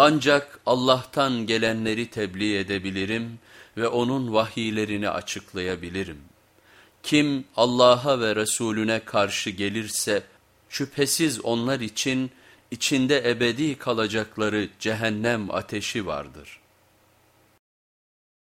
Ancak Allah'tan gelenleri tebliğ edebilirim ve onun vahiylerini açıklayabilirim. Kim Allah'a ve Resulüne karşı gelirse şüphesiz onlar için içinde ebedi kalacakları cehennem ateşi vardır.''